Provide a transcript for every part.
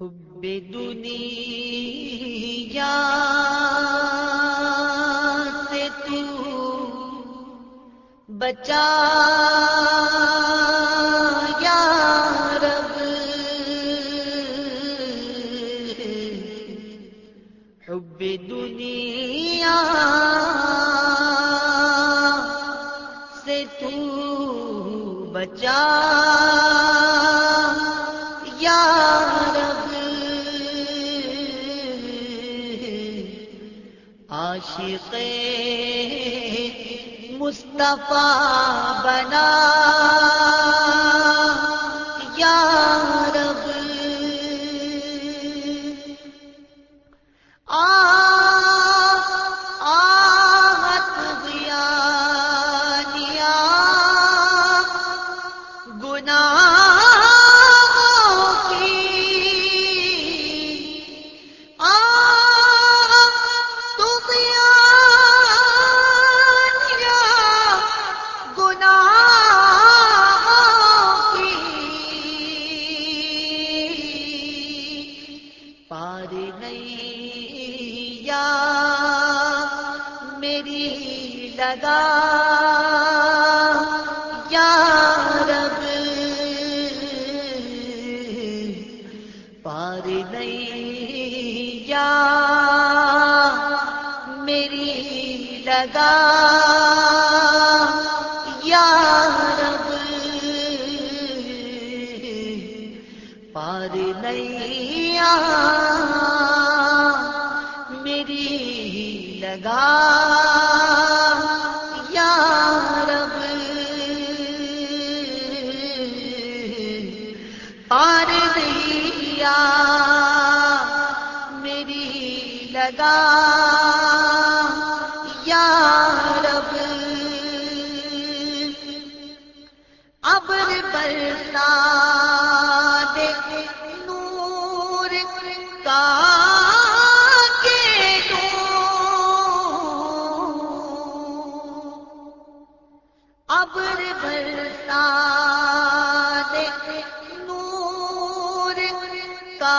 حب دنیا سے تو بچا یا رب حب دنیا سے تو بچا مصطفیٰ بنا پار نہیں یا میری لگا ابر برسا دے نور کا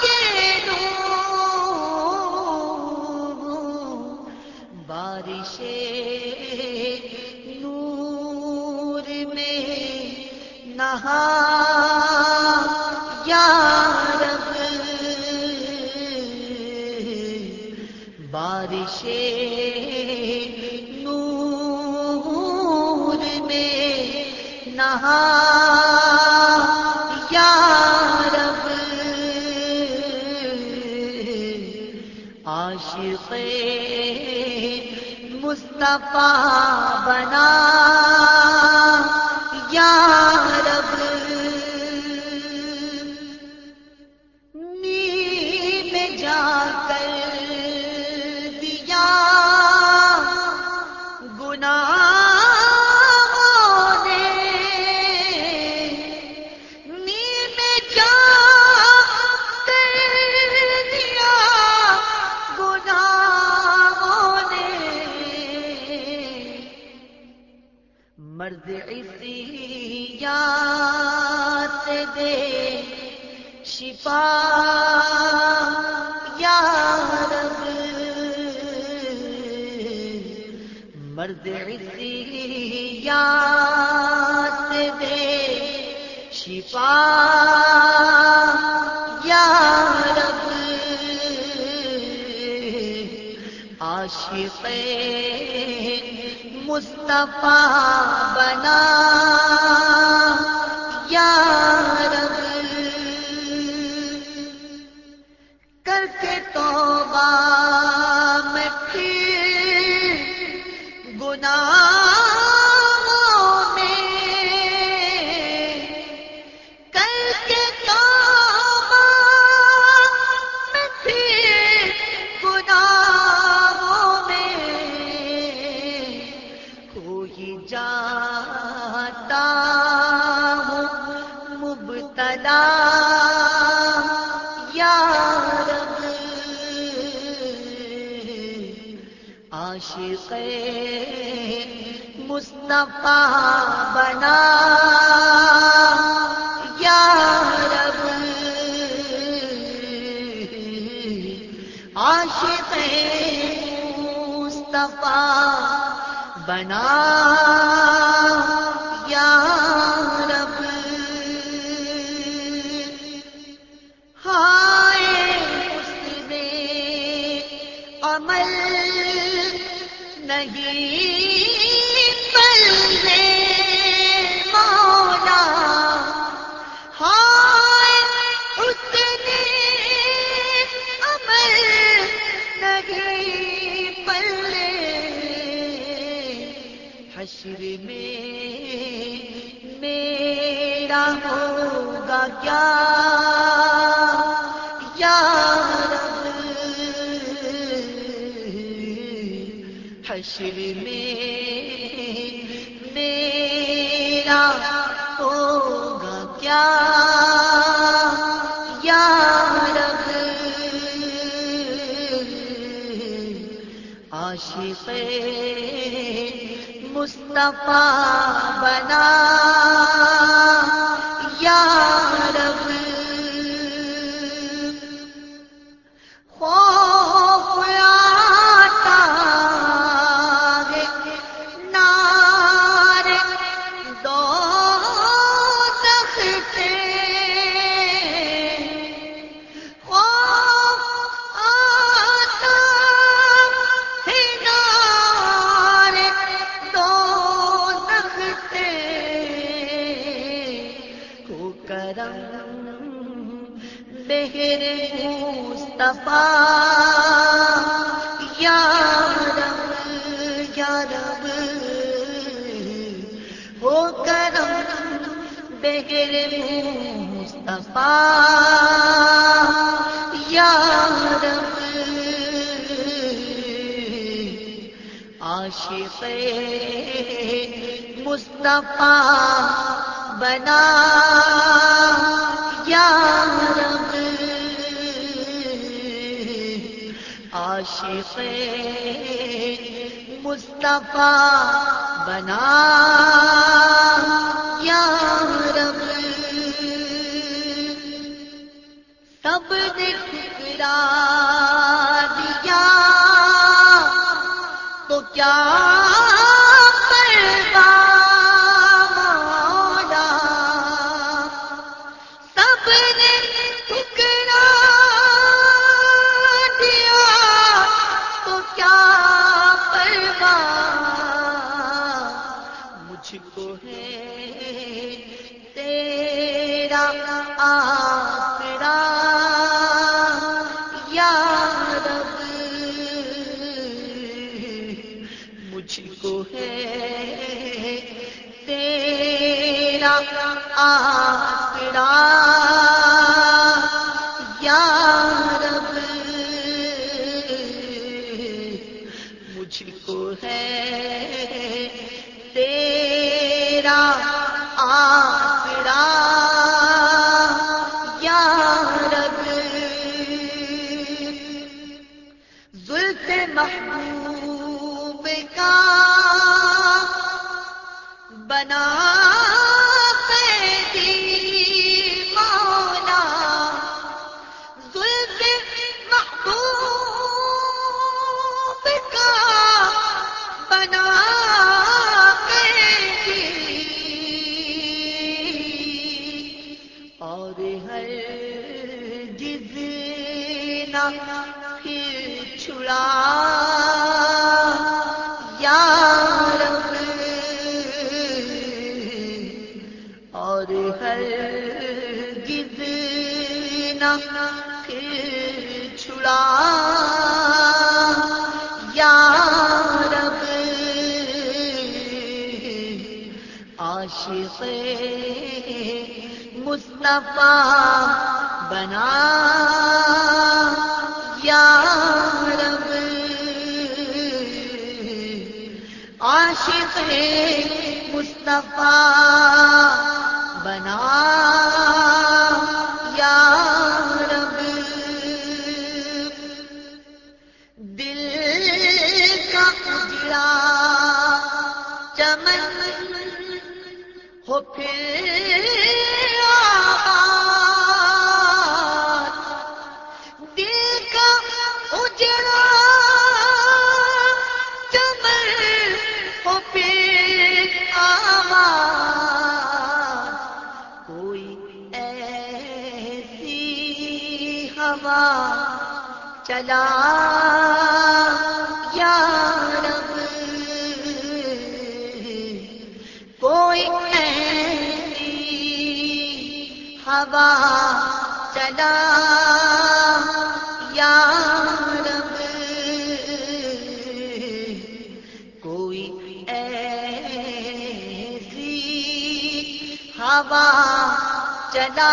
کے بارش نور میں نہا یا عاشق مصطفیٰ بنا۔ یا رب مرد دے شفا یا رب۔ مرد عصیات دے شفا یا رب۔ عاشق مصطفیٰ بنا۔ نپا بنا۔ یا رب عاشق مصطفیٰ بنا۔ یا رب ہائے اس عمل نہیں۔ حشر میں میرا ہوگا کیا؟ عاشق مصطفیٰ بنا۔ یا رب یا رب یا رب ہو کرم بہر مصطفیٰ یا رب عاشق مصطفیٰ بنا عاشق مصطفیٰ بنا۔ یا رب سب نے ٹھکرا دیا تو کیا تیرا آسرا یا رب مجھ کو ہے تیرا آسرا یا رب مجھ کو ہے تیرا آسرا مصطفیٰ بنا۔ یا رب، عاشق ہے مصطفیٰ بنا۔ یا رب، دل کا اجڑا چمن ہو پھر ہوا چلا۔ یا رب کوئی ایسی ہوا چلا۔ یا رب کوئی ایسی ہوا چلا۔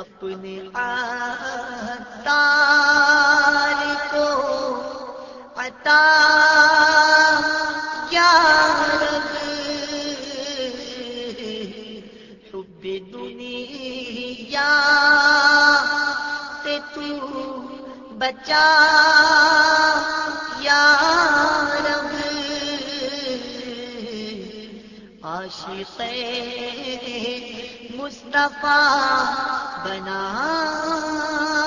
اپنے آتار کو عطا یا رب حب دنیا سے تو بچا یا مصطفیٰ بنا۔